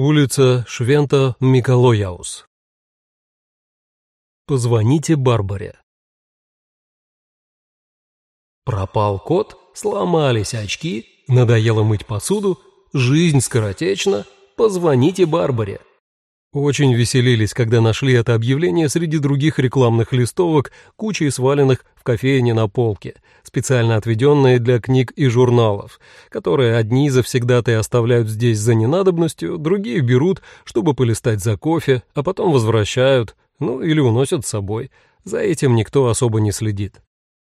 Улица Швента Миколояус. Позвоните Барбаре. Пропал кот, сломались очки, надоело мыть посуду, жизнь скоротечна, позвоните Барбаре. Очень веселились, когда нашли это объявление среди других рекламных листовок, кучей сваленных в кофейне на полке, специально отведенные для книг и журналов, которые одни завсегда-то и оставляют здесь за ненадобностью, другие берут, чтобы полистать за кофе, а потом возвращают, ну или уносят с собой. За этим никто особо не следит.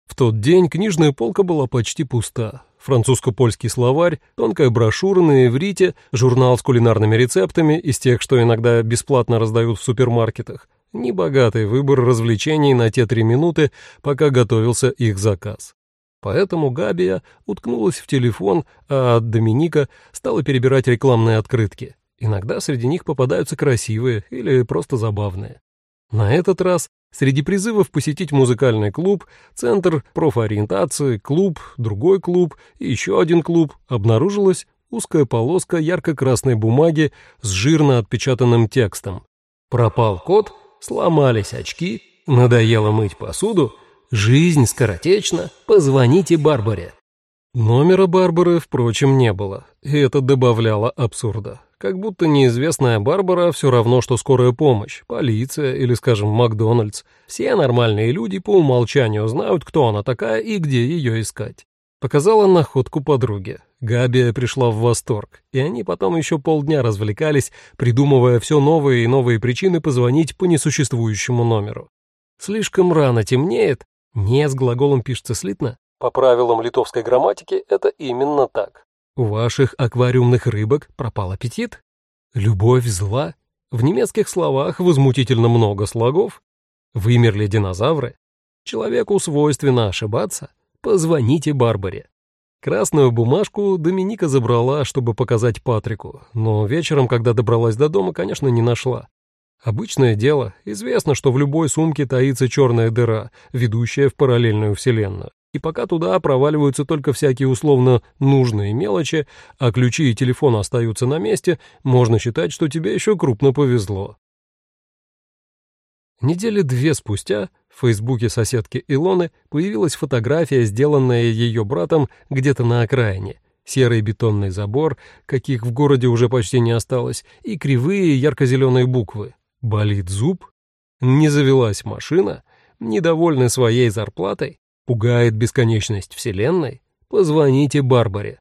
В тот день книжная полка была почти пуста. Французско-польский словарь, тонкая брошюра на иврите, журнал с кулинарными рецептами из тех, что иногда бесплатно раздают в супермаркетах. Небогатый выбор развлечений на те три минуты, пока готовился их заказ. Поэтому Габия уткнулась в телефон, а Доминика стала перебирать рекламные открытки. Иногда среди них попадаются красивые или просто забавные. На этот раз среди призывов посетить музыкальный клуб, центр профориентации, клуб, другой клуб и еще один клуб обнаружилась узкая полоска ярко-красной бумаги с жирно отпечатанным текстом. Пропал кот, сломались очки, надоело мыть посуду, жизнь скоротечна, позвоните Барбаре. Номера Барбары, впрочем, не было, и это добавляло абсурда. Как будто неизвестная Барбара все равно, что скорая помощь, полиция или, скажем, Макдональдс. Все нормальные люди по умолчанию знают, кто она такая и где ее искать. Показала находку подруге. Габия пришла в восторг, и они потом еще полдня развлекались, придумывая все новые и новые причины позвонить по несуществующему номеру. Слишком рано темнеет. Не с глаголом пишется слитно. По правилам литовской грамматики это именно так. У ваших аквариумных рыбок пропал аппетит? Любовь зла? В немецких словах возмутительно много слогов. Вымерли динозавры? Человеку свойственно ошибаться? Позвоните Барбаре. Красную бумажку Доминика забрала, чтобы показать Патрику, но вечером, когда добралась до дома, конечно, не нашла. Обычное дело, известно, что в любой сумке таится черная дыра, ведущая в параллельную вселенную. И пока туда проваливаются только всякие условно нужные мелочи, а ключи и телефон остаются на месте, можно считать, что тебе еще крупно повезло. Недели две спустя в фейсбуке соседки Илоны появилась фотография, сделанная ее братом где-то на окраине. Серый бетонный забор, каких в городе уже почти не осталось, и кривые ярко-зеленые буквы. Болит зуб? Не завелась машина? Недовольны своей зарплатой? Пугает бесконечность Вселенной? Позвоните Барбаре.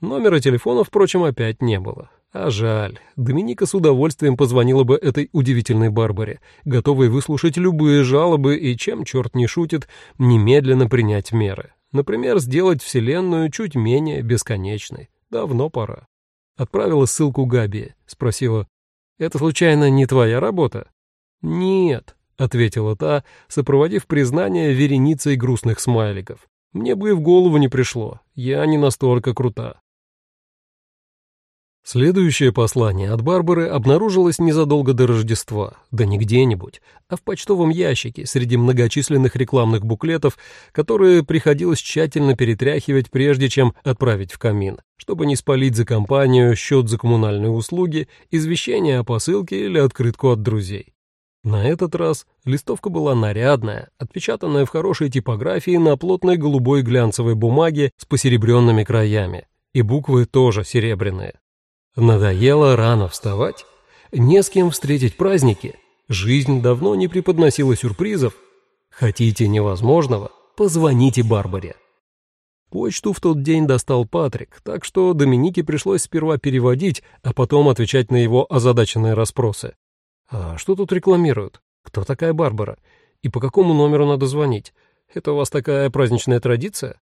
Номера телефона, впрочем, опять не было. А жаль, Доминика с удовольствием позвонила бы этой удивительной Барбаре, готовой выслушать любые жалобы и, чем черт не шутит, немедленно принять меры. Например, сделать Вселенную чуть менее бесконечной. Давно пора. Отправила ссылку Габи, спросила, «Это, случайно, не твоя работа?» «Нет», — ответила та, сопроводив признание вереницей грустных смайликов. «Мне бы и в голову не пришло. Я не настолько крута». Следующее послание от Барбары обнаружилось незадолго до Рождества, да не где-нибудь, а в почтовом ящике среди многочисленных рекламных буклетов, которые приходилось тщательно перетряхивать, прежде чем отправить в камин, чтобы не спалить за компанию счет за коммунальные услуги, извещение о посылке или открытку от друзей. На этот раз листовка была нарядная, отпечатанная в хорошей типографии на плотной голубой глянцевой бумаге с посеребренными краями, и буквы тоже серебряные. Надоело рано вставать? Не с кем встретить праздники? Жизнь давно не преподносила сюрпризов? Хотите невозможного? Позвоните Барбаре. Почту в тот день достал Патрик, так что Доминике пришлось сперва переводить, а потом отвечать на его озадаченные расспросы. «А что тут рекламируют? Кто такая Барбара? И по какому номеру надо звонить? Это у вас такая праздничная традиция?»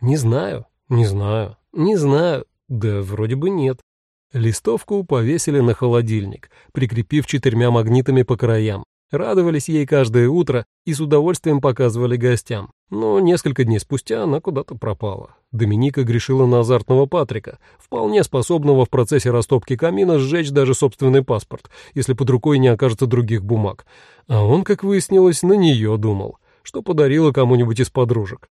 «Не знаю, не знаю, не знаю. Да вроде бы нет». Листовку повесили на холодильник, прикрепив четырьмя магнитами по краям. Радовались ей каждое утро и с удовольствием показывали гостям. Но несколько дней спустя она куда-то пропала. Доминика грешила на азартного Патрика, вполне способного в процессе растопки камина сжечь даже собственный паспорт, если под рукой не окажется других бумаг. А он, как выяснилось, на нее думал, что подарила кому-нибудь из подружек.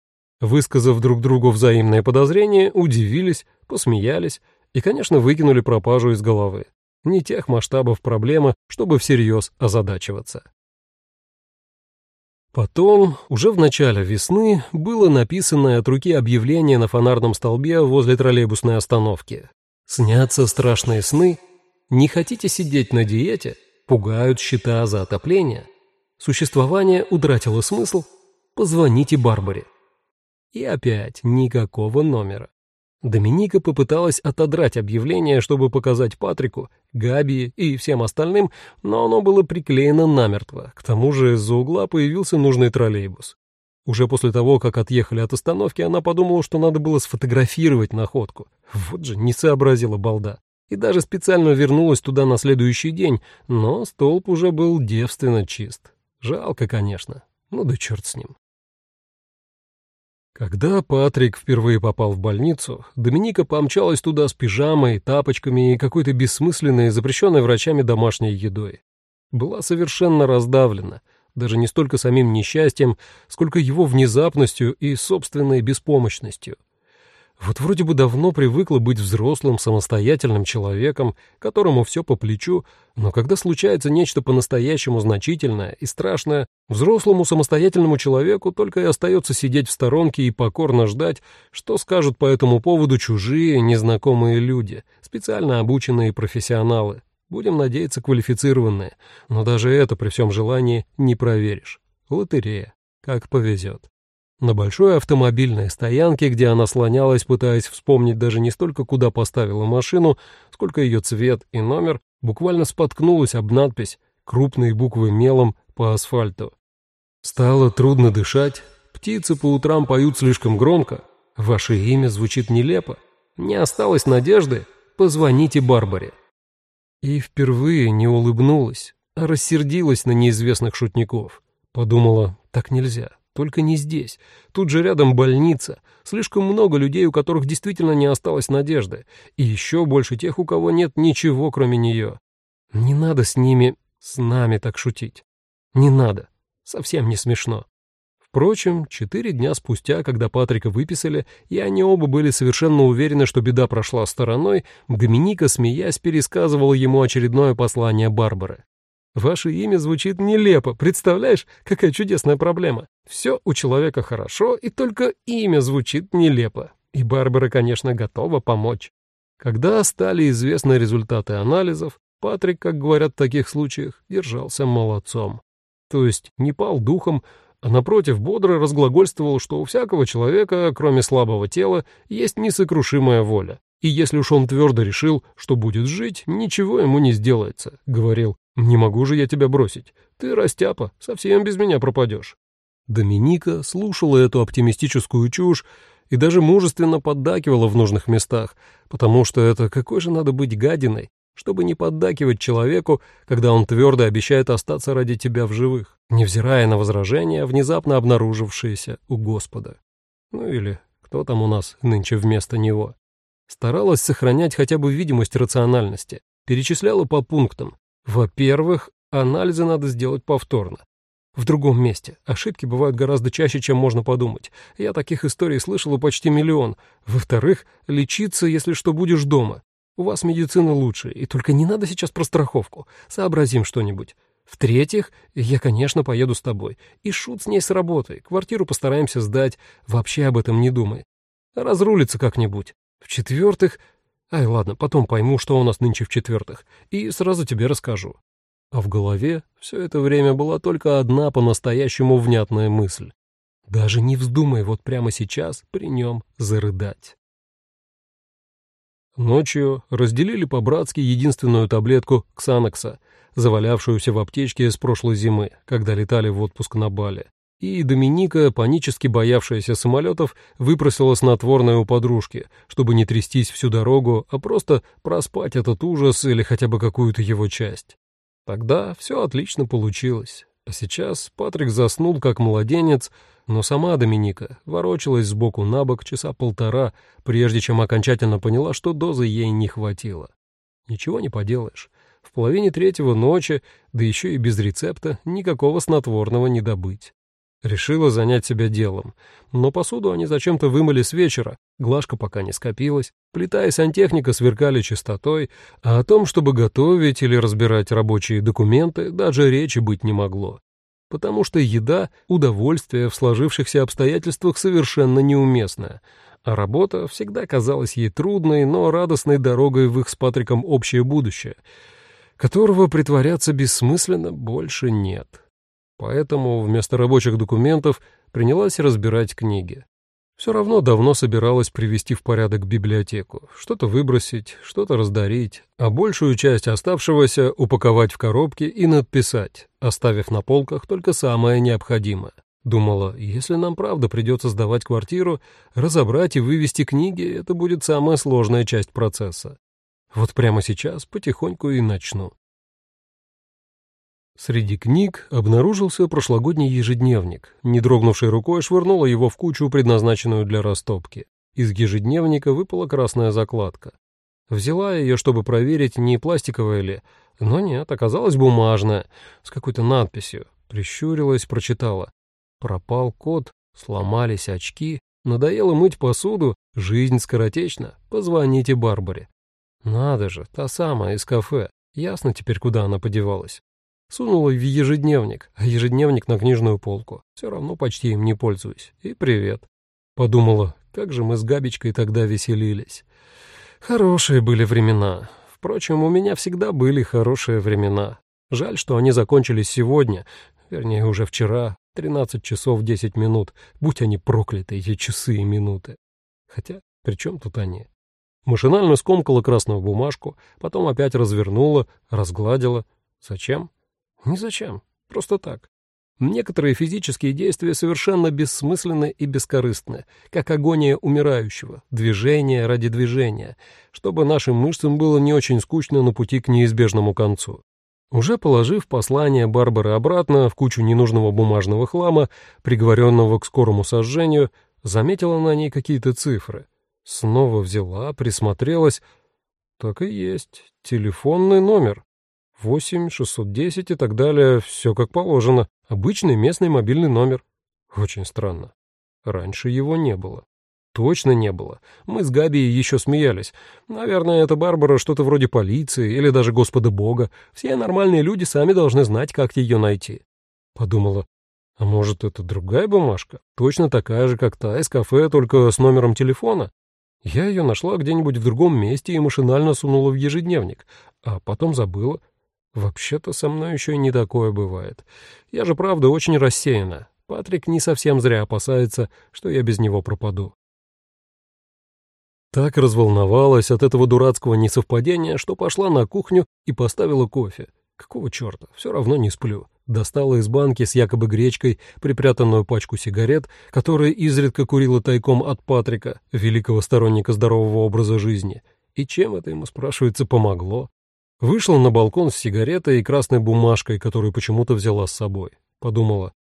Высказав друг другу взаимные подозрения, удивились, посмеялись и, конечно, выкинули пропажу из головы. Не тех масштабов проблемы, чтобы всерьез озадачиваться. Потом, уже в начале весны, было написано от руки объявление на фонарном столбе возле троллейбусной остановки. «Снятся страшные сны. Не хотите сидеть на диете? Пугают счета за отопление. Существование утратило смысл. Позвоните Барбаре». И опять никакого номера. Доминика попыталась отодрать объявление, чтобы показать Патрику, Габи и всем остальным, но оно было приклеено намертво. К тому же из-за угла появился нужный троллейбус. Уже после того, как отъехали от остановки, она подумала, что надо было сфотографировать находку. Вот же не сообразила балда. И даже специально вернулась туда на следующий день, но столб уже был девственно чист. Жалко, конечно. Ну да черт с ним. Когда Патрик впервые попал в больницу, Доминика помчалась туда с пижамой, тапочками и какой-то бессмысленной, запрещенной врачами домашней едой. Была совершенно раздавлена, даже не столько самим несчастьем, сколько его внезапностью и собственной беспомощностью. Вот вроде бы давно привыкла быть взрослым, самостоятельным человеком, которому все по плечу, но когда случается нечто по-настоящему значительное и страшное, взрослому самостоятельному человеку только и остается сидеть в сторонке и покорно ждать, что скажут по этому поводу чужие, незнакомые люди, специально обученные профессионалы. Будем надеяться, квалифицированные, но даже это при всем желании не проверишь. Лотерея. Как повезет. На большой автомобильной стоянке, где она слонялась, пытаясь вспомнить даже не столько, куда поставила машину, сколько ее цвет и номер, буквально споткнулась об надпись крупной буквы мелом по асфальту. Стало трудно дышать, птицы по утрам поют слишком громко, ваше имя звучит нелепо, не осталось надежды, позвоните Барбаре. И впервые не улыбнулась, а рассердилась на неизвестных шутников. Подумала, так нельзя. Только не здесь. Тут же рядом больница. Слишком много людей, у которых действительно не осталось надежды. И еще больше тех, у кого нет ничего, кроме нее. Не надо с ними, с нами так шутить. Не надо. Совсем не смешно. Впрочем, четыре дня спустя, когда Патрика выписали, и они оба были совершенно уверены, что беда прошла стороной, Доминика, смеясь, пересказывала ему очередное послание Барбары. Ваше имя звучит нелепо, представляешь, какая чудесная проблема. Все у человека хорошо, и только имя звучит нелепо. И Барбара, конечно, готова помочь. Когда стали известны результаты анализов, Патрик, как говорят в таких случаях, держался молодцом. То есть не пал духом, а напротив бодро разглагольствовал, что у всякого человека, кроме слабого тела, есть несокрушимая воля. И если уж он твердо решил, что будет жить, ничего ему не сделается, — говорил. Не могу же я тебя бросить. Ты, растяпа, совсем без меня пропадешь. Доминика слушала эту оптимистическую чушь и даже мужественно поддакивала в нужных местах, потому что это какой же надо быть гадиной, чтобы не поддакивать человеку, когда он твердо обещает остаться ради тебя в живых, невзирая на возражения, внезапно обнаружившиеся у Господа. Ну или кто там у нас нынче вместо него. Старалась сохранять хотя бы видимость рациональности, перечисляла по пунктам. Во-первых, анализы надо сделать повторно. В другом месте. Ошибки бывают гораздо чаще, чем можно подумать. Я таких историй слышала почти миллион. Во-вторых, лечиться, если что, будешь дома. У вас медицина лучше, и только не надо сейчас про страховку. Сообразим что-нибудь. В-третьих, я, конечно, поеду с тобой. И шут с ней с работой. Квартиру постараемся сдать. Вообще об этом не думай. Разрулится как-нибудь. В-четвертых... Ай, ладно, потом пойму, что у нас нынче в-четвертых, и сразу тебе расскажу. А в голове все это время была только одна по-настоящему внятная мысль. Даже не вздумай вот прямо сейчас при нем зарыдать. Ночью разделили по-братски единственную таблетку Ксанокса, завалявшуюся в аптечке с прошлой зимы, когда летали в отпуск на Бали и Доминика, панически боявшаяся самолетов, выпросила снотворное у подружки, чтобы не трястись всю дорогу, а просто проспать этот ужас или хотя бы какую-то его часть. Тогда все отлично получилось. А сейчас Патрик заснул как младенец, но сама Доминика ворочалась сбоку на бок часа полтора, прежде чем окончательно поняла, что дозы ей не хватило. Ничего не поделаешь. В половине третьего ночи, да еще и без рецепта, никакого снотворного не добыть. Решила занять себя делом. Но посуду они зачем-то вымыли с вечера, глажка пока не скопилась, плита и сантехника сверкали чистотой, а о том, чтобы готовить или разбирать рабочие документы, даже речи быть не могло. Потому что еда — удовольствие в сложившихся обстоятельствах совершенно неуместное, а работа всегда казалась ей трудной, но радостной дорогой в их с Патриком общее будущее, которого притворяться бессмысленно больше нет поэтому вместо рабочих документов принялась разбирать книги. Все равно давно собиралась привести в порядок библиотеку, что-то выбросить, что-то раздарить, а большую часть оставшегося упаковать в коробки и надписать, оставив на полках только самое необходимое. Думала, если нам правда придется сдавать квартиру, разобрать и вывести книги — это будет самая сложная часть процесса. Вот прямо сейчас потихоньку и начну. Среди книг обнаружился прошлогодний ежедневник. Не дрогнувшей рукой швырнула его в кучу, предназначенную для растопки. Из ежедневника выпала красная закладка. Взяла ее, чтобы проверить, не пластиковая ли, но нет, оказалась бумажная, с какой-то надписью. Прищурилась, прочитала. Пропал кот, сломались очки, надоело мыть посуду, жизнь скоротечна, позвоните Барбаре. Надо же, та самая из кафе. Ясно теперь, куда она подевалась. Сунула в ежедневник, а ежедневник на книжную полку. Все равно почти им не пользуюсь. И привет. Подумала, как же мы с Габичкой тогда веселились. Хорошие были времена. Впрочем, у меня всегда были хорошие времена. Жаль, что они закончились сегодня, вернее, уже вчера, 13 часов 10 минут. Будь они прокляты, эти часы и минуты. Хотя, при чем тут они? Машинально скомкала красную бумажку, потом опять развернула, разгладила. Зачем? Ни зачем, просто так. Некоторые физические действия совершенно бессмысленны и бескорыстны, как агония умирающего, движение ради движения, чтобы нашим мышцам было не очень скучно на пути к неизбежному концу. Уже положив послание Барбары обратно в кучу ненужного бумажного хлама, приговоренного к скорому сожжению, заметила на ней какие-то цифры. Снова взяла, присмотрелась. Так и есть, телефонный номер. 8, 610 и так далее, все как положено. Обычный местный мобильный номер. Очень странно. Раньше его не было. Точно не было. Мы с Габи еще смеялись. Наверное, это Барбара что-то вроде полиции или даже Господа Бога. Все нормальные люди сами должны знать, как ее найти. Подумала, а может, это другая бумажка? Точно такая же, как та из кафе, только с номером телефона? Я ее нашла где-нибудь в другом месте и машинально сунула в ежедневник, а потом забыла. Вообще-то со мной еще и не такое бывает. Я же, правда, очень рассеяна. Патрик не совсем зря опасается, что я без него пропаду. Так разволновалась от этого дурацкого несовпадения, что пошла на кухню и поставила кофе. Какого черта, все равно не сплю. Достала из банки с якобы гречкой припрятанную пачку сигарет, которые изредка курила тайком от Патрика, великого сторонника здорового образа жизни. И чем это ему, спрашивается, помогло? Вышла на балкон с сигаретой и красной бумажкой, которую почему-то взяла с собой. Подумала,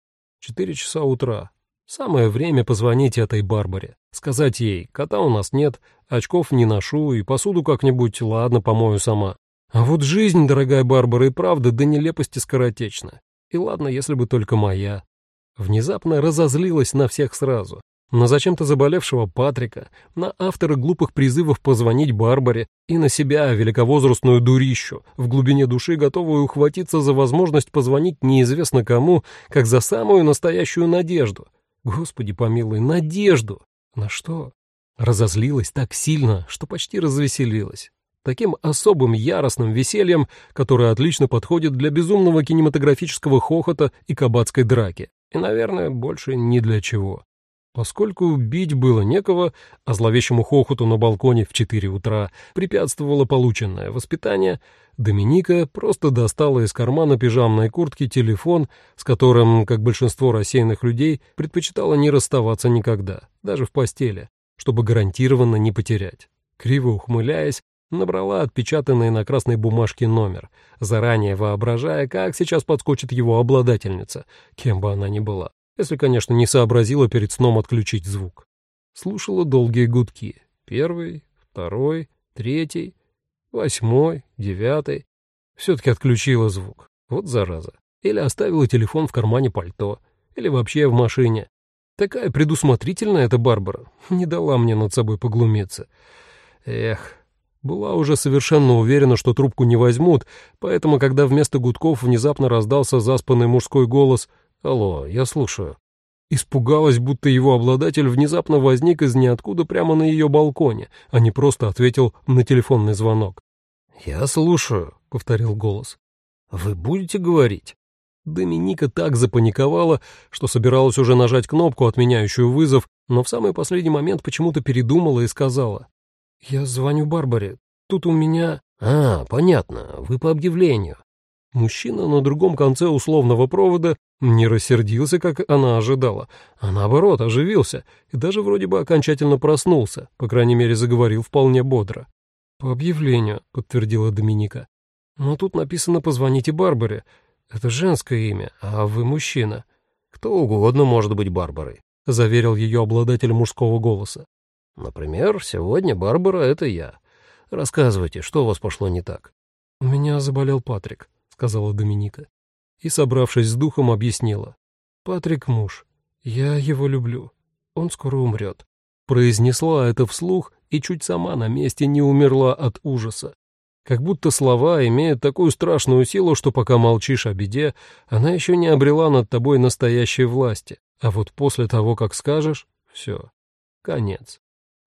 четыре часа утра. Самое время позвонить этой Барбаре. Сказать ей, кота у нас нет, очков не ношу и посуду как-нибудь, ладно, помою сама. А вот жизнь, дорогая Барбара, и правда до нелепости скоротечна. И ладно, если бы только моя. Внезапно разозлилась на всех сразу на зачем-то заболевшего Патрика, на автора глупых призывов позвонить Барбаре и на себя, великовозрастную дурищу, в глубине души готовую ухватиться за возможность позвонить неизвестно кому, как за самую настоящую надежду. Господи помилуй, надежду! На что? Разозлилась так сильно, что почти развеселилась. Таким особым яростным весельем, которое отлично подходит для безумного кинематографического хохота и кабацкой драки. И, наверное, больше ни для чего. Поскольку бить было некого, а зловещему хохоту на балконе в четыре утра препятствовало полученное воспитание, Доминика просто достала из кармана пижамной куртки телефон, с которым, как большинство рассеянных людей, предпочитала не расставаться никогда, даже в постели, чтобы гарантированно не потерять. Криво ухмыляясь, набрала отпечатанный на красной бумажке номер, заранее воображая, как сейчас подскочит его обладательница, кем бы она ни была если, конечно, не сообразила перед сном отключить звук. Слушала долгие гудки. Первый, второй, третий, восьмой, девятый. Все-таки отключила звук. Вот зараза. Или оставила телефон в кармане пальто. или вообще в машине. Такая предусмотрительная эта Барбара, не дала мне над собой поглумиться. Эх, была уже совершенно уверена, что трубку не возьмут, поэтому, когда вместо гудков внезапно раздался заспанный мужской голос «Алло, я слушаю», испугалась, будто его обладатель внезапно возник из ниоткуда прямо на ее балконе, а не просто ответил на телефонный звонок. «Я слушаю», — повторил голос. «Вы будете говорить?» Доминика так запаниковала, что собиралась уже нажать кнопку, отменяющую вызов, но в самый последний момент почему-то передумала и сказала. «Я звоню Барбаре. Тут у меня...» «А, понятно, вы по объявлению». Мужчина на другом конце условного провода не рассердился, как она ожидала, а наоборот оживился и даже вроде бы окончательно проснулся, по крайней мере заговорил вполне бодро. «По объявлению», — подтвердила Доминика. «Но тут написано «позвоните Барбаре». Это женское имя, а вы мужчина. Кто угодно может быть Барбарой, заверил ее обладатель мужского голоса. Например, сегодня Барбара — это я. Рассказывайте, что у вас пошло не так. У меня заболел Патрик, сказала Доминика. И, собравшись с духом, объяснила. Патрик муж. Я его люблю. Он скоро умрет. Произнесла это вслух и чуть сама на месте не умерла от ужаса. Как будто слова имеют такую страшную силу, что пока молчишь о беде, она еще не обрела над тобой настоящей власти. А вот после того, как скажешь, все, конец.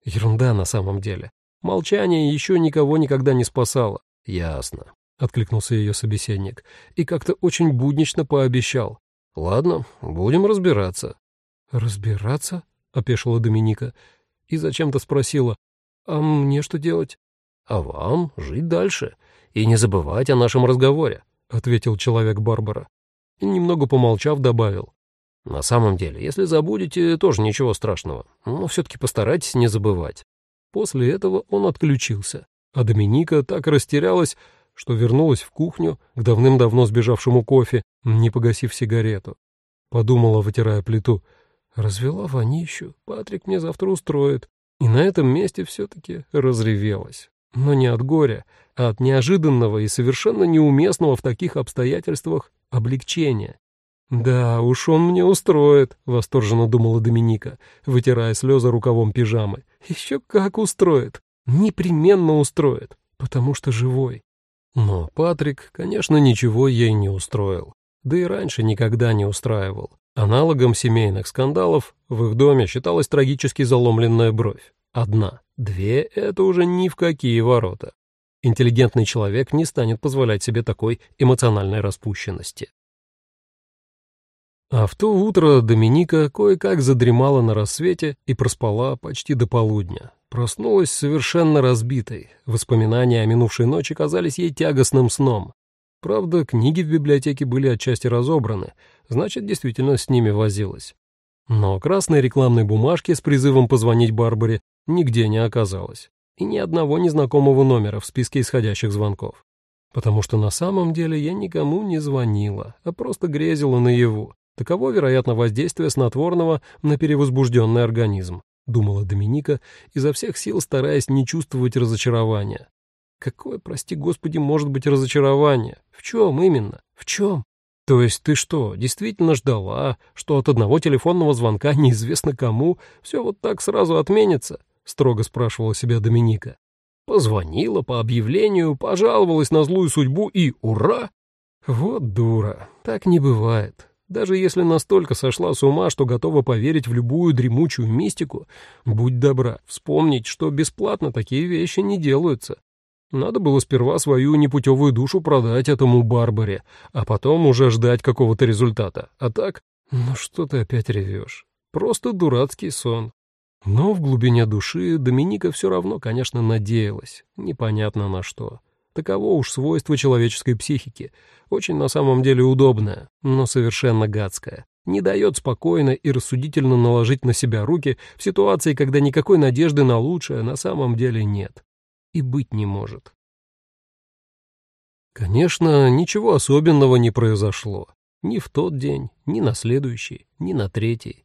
Ерунда на самом деле. Молчание еще никого никогда не спасало. Ясно, откликнулся ее собеседник и как-то очень буднично пообещал. Ладно, будем разбираться. Разбираться? опешила Доминика и зачем-то спросила: "А мне что делать?" а вам жить дальше и не забывать о нашем разговоре», — ответил человек Барбара. И немного помолчав, добавил. «На самом деле, если забудете, тоже ничего страшного, но все-таки постарайтесь не забывать». После этого он отключился, а Доминика так растерялась, что вернулась в кухню к давным-давно сбежавшему кофе, не погасив сигарету. Подумала, вытирая плиту. «Развела вонищу, Патрик мне завтра устроит». И на этом месте все-таки разревелась. Но не от горя, а от неожиданного и совершенно неуместного в таких обстоятельствах облегчения. «Да, уж он мне устроит», — восторженно думала Доминика, вытирая слезы рукавом пижамы. «Еще как устроит. Непременно устроит, потому что живой». Но Патрик, конечно, ничего ей не устроил. Да и раньше никогда не устраивал. Аналогом семейных скандалов в их доме считалась трагически заломленная бровь. Одна. Две — это уже ни в какие ворота. Интеллигентный человек не станет позволять себе такой эмоциональной распущенности. А в то утро Доминика кое-как задремала на рассвете и проспала почти до полудня. Проснулась совершенно разбитой. Воспоминания о минувшей ночи казались ей тягостным сном. Правда, книги в библиотеке были отчасти разобраны, значит, действительно с ними возилась. Но красной рекламной бумажки с призывом позвонить Барбаре нигде не оказалось, и ни одного незнакомого номера в списке исходящих звонков. Потому что на самом деле я никому не звонила, а просто грезила наяву. Таково, вероятно, воздействие снотворного на перевозбужденный организм, думала Доминика, изо всех сил стараясь не чувствовать разочарования. Какое, прости господи, может быть разочарование? В чем именно? В чем? То есть ты что, действительно ждала, что от одного телефонного звонка неизвестно кому все вот так сразу отменится? строго спрашивала себя Доминика. Позвонила по объявлению, пожаловалась на злую судьбу и ура! Вот дура, так не бывает. Даже если настолько сошла с ума, что готова поверить в любую дремучую мистику, будь добра, вспомнить, что бесплатно такие вещи не делаются. Надо было сперва свою непутевую душу продать этому Барбаре, а потом уже ждать какого-то результата. А так, ну что ты опять ревешь? Просто дурацкий сон. Но в глубине души Доминика все равно, конечно, надеялась, непонятно на что. Таково уж свойство человеческой психики, очень на самом деле удобное, но совершенно гадское. Не дает спокойно и рассудительно наложить на себя руки в ситуации, когда никакой надежды на лучшее на самом деле нет. И быть не может. Конечно, ничего особенного не произошло. Ни в тот день, ни на следующий, ни на третий.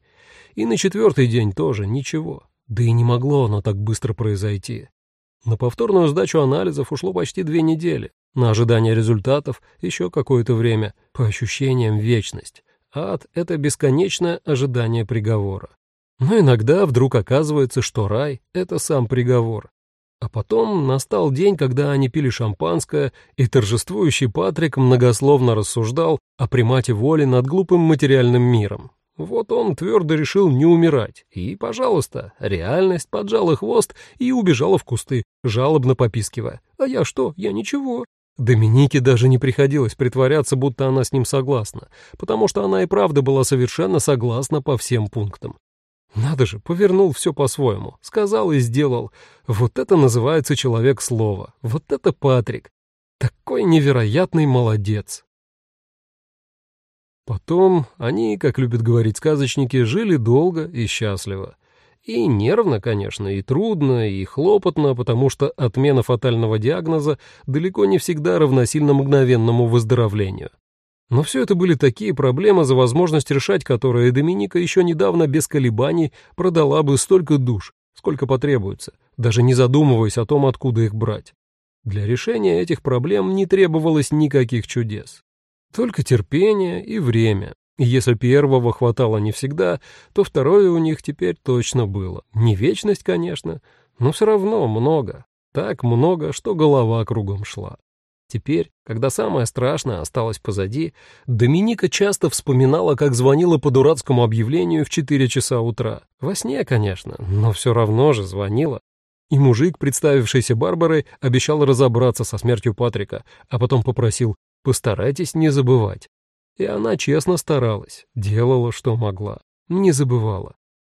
И на четвертый день тоже ничего. Да и не могло оно так быстро произойти. На повторную сдачу анализов ушло почти две недели. На ожидание результатов еще какое-то время, по ощущениям вечность. Ад — это бесконечное ожидание приговора. Но иногда вдруг оказывается, что рай — это сам приговор. А потом настал день, когда они пили шампанское, и торжествующий Патрик многословно рассуждал о примате воли над глупым материальным миром. Вот он твердо решил не умирать, и, пожалуйста, реальность поджала хвост и убежала в кусты, жалобно попискивая. «А я что? Я ничего». Доминике даже не приходилось притворяться, будто она с ним согласна, потому что она и правда была совершенно согласна по всем пунктам. Надо же, повернул все по-своему, сказал и сделал. Вот это называется человек слова, вот это Патрик. Такой невероятный молодец. Потом они, как любят говорить сказочники, жили долго и счастливо. И нервно, конечно, и трудно, и хлопотно, потому что отмена фатального диагноза далеко не всегда равносильна мгновенному выздоровлению. Но все это были такие проблемы, за возможность решать которые Доминика еще недавно без колебаний продала бы столько душ, сколько потребуется, даже не задумываясь о том, откуда их брать. Для решения этих проблем не требовалось никаких чудес. Только терпение и время. И если первого хватало не всегда, то второе у них теперь точно было. Не вечность, конечно, но все равно много. Так много, что голова кругом шла. Теперь, когда самое страшное осталось позади, Доминика часто вспоминала, как звонила по дурацкому объявлению в 4 часа утра. Во сне, конечно, но все равно же звонила. И мужик, представившийся Барбарой, обещал разобраться со смертью Патрика, а потом попросил «постарайтесь не забывать». И она честно старалась, делала, что могла, не забывала.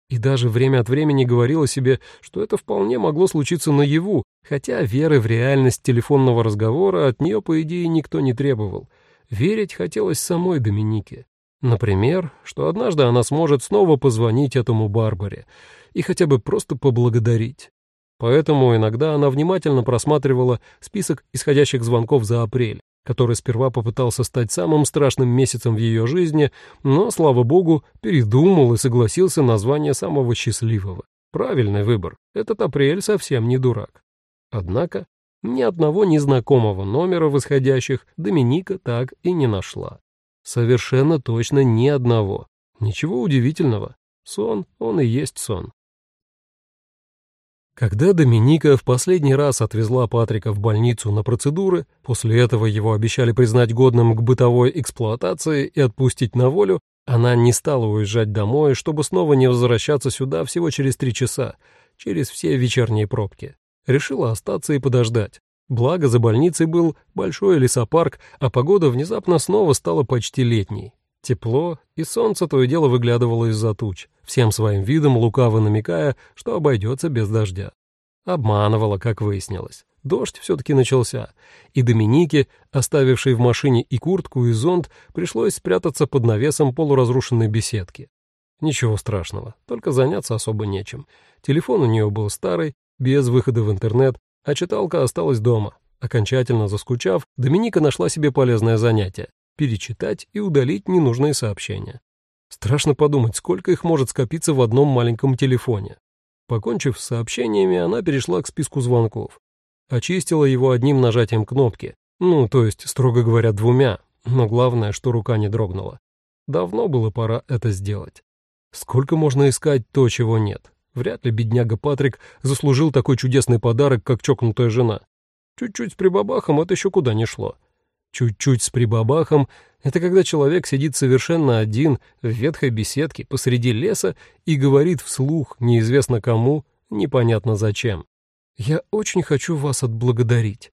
И даже время от времени говорила себе, что это вполне могло случиться наяву, хотя веры в реальность телефонного разговора от нее, по идее, никто не требовал. Верить хотелось самой Доминике. Например, что однажды она сможет снова позвонить этому Барбаре и хотя бы просто поблагодарить. Поэтому иногда она внимательно просматривала список исходящих звонков за апрель, который сперва попытался стать самым страшным месяцем в ее жизни, но, слава богу, передумал и согласился на звание самого счастливого. Правильный выбор. Этот апрель совсем не дурак. Однако ни одного незнакомого номера восходящих Доминика так и не нашла. Совершенно точно ни одного. Ничего удивительного. Сон, он и есть сон. Когда Доминика в последний раз отвезла Патрика в больницу на процедуры, после этого его обещали признать годным к бытовой эксплуатации и отпустить на волю, она не стала уезжать домой, чтобы снова не возвращаться сюда всего через три часа, через все вечерние пробки. Решила остаться и подождать. Благо, за больницей был большой лесопарк, а погода внезапно снова стала почти летней. Тепло, и солнце то и дело выглядывало из-за туч всем своим видом лукаво намекая, что обойдется без дождя. Обманывала, как выяснилось. Дождь все-таки начался, и Доминике, оставившей в машине и куртку, и зонт, пришлось спрятаться под навесом полуразрушенной беседки. Ничего страшного, только заняться особо нечем. Телефон у нее был старый, без выхода в интернет, а читалка осталась дома. Окончательно заскучав, Доминика нашла себе полезное занятие — перечитать и удалить ненужные сообщения. Страшно подумать, сколько их может скопиться в одном маленьком телефоне. Покончив с сообщениями, она перешла к списку звонков. Очистила его одним нажатием кнопки, ну, то есть, строго говоря, двумя, но главное, что рука не дрогнула. Давно было пора это сделать. Сколько можно искать то, чего нет? Вряд ли бедняга Патрик заслужил такой чудесный подарок, как чокнутая жена. Чуть-чуть с прибабахом это еще куда не шло. Чуть-чуть с прибабахом — это когда человек сидит совершенно один в ветхой беседке посреди леса и говорит вслух неизвестно кому, непонятно зачем. «Я очень хочу вас отблагодарить».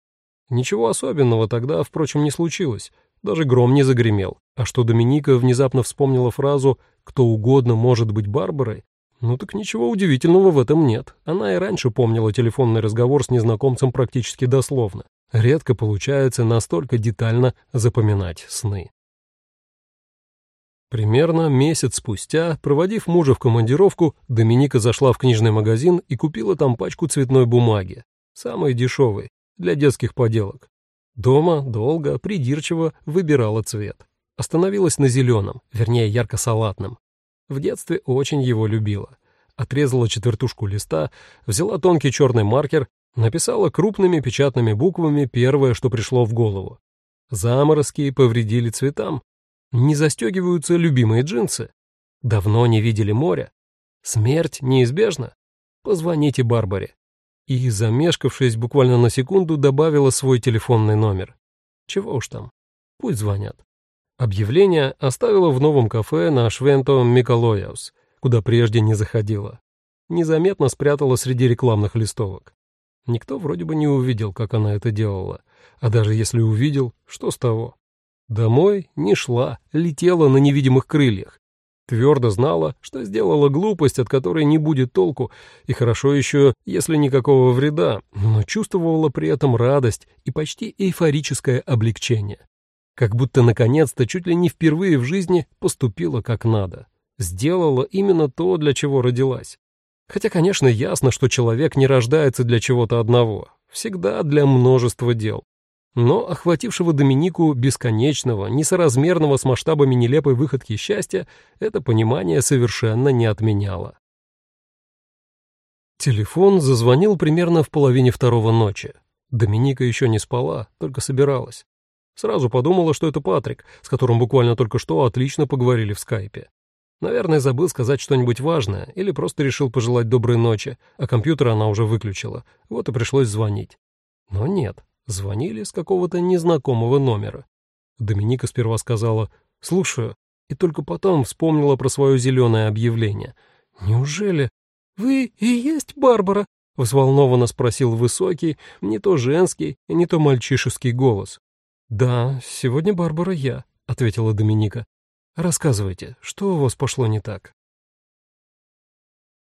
Ничего особенного тогда, впрочем, не случилось. Даже гром не загремел. А что Доминика внезапно вспомнила фразу «кто угодно может быть Барбарой», ну так ничего удивительного в этом нет. Она и раньше помнила телефонный разговор с незнакомцем практически дословно. Редко получается настолько детально запоминать сны. Примерно месяц спустя, проводив мужа в командировку, Доминика зашла в книжный магазин и купила там пачку цветной бумаги, самой дешевой, для детских поделок. Дома долго, придирчиво выбирала цвет. Остановилась на зеленом, вернее ярко-салатном. В детстве очень его любила. Отрезала четвертушку листа, взяла тонкий черный маркер Написала крупными печатными буквами первое, что пришло в голову. Заморозки повредили цветам. Не застегиваются любимые джинсы? Давно не видели моря? Смерть неизбежна? Позвоните Барбаре. И, замешкавшись буквально на секунду, добавила свой телефонный номер. Чего уж там, пусть звонят. Объявление оставила в новом кафе на Швенто Миколояус, куда прежде не заходила. Незаметно спрятала среди рекламных листовок. Никто вроде бы не увидел, как она это делала. А даже если увидел, что с того? Домой не шла, летела на невидимых крыльях. Твердо знала, что сделала глупость, от которой не будет толку, и хорошо еще, если никакого вреда, но чувствовала при этом радость и почти эйфорическое облегчение как будто наконец-то чуть ли не впервые в жизни поступила как надо. Сделала именно то, для чего родилась. Хотя, конечно, ясно, что человек не рождается для чего-то одного, всегда для множества дел. Но охватившего Доминику бесконечного, несоразмерного с масштабами нелепой выходки счастья, это понимание совершенно не отменяло. Телефон зазвонил примерно в половине второго ночи. Доминика еще не спала, только собиралась. Сразу подумала, что это Патрик, с которым буквально только что отлично поговорили в скайпе. Наверное, забыл сказать что-нибудь важное или просто решил пожелать доброй ночи, а компьютер она уже выключила, вот и пришлось звонить. Но нет, звонили с какого-то незнакомого номера. Доминика сперва сказала «слушаю», и только потом вспомнила про свое зеленое объявление. «Неужели?» «Вы и есть Барбара?» — взволнованно спросил высокий, не то женский, не то мальчишеский голос. «Да, сегодня Барбара я», — ответила Доминика. «Рассказывайте, что у вас пошло не так?»